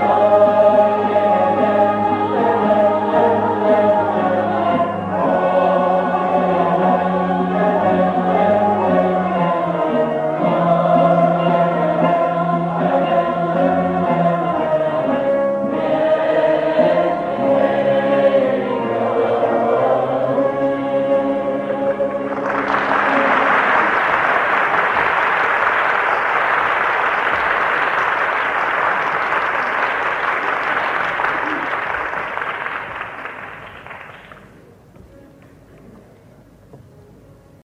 Lord.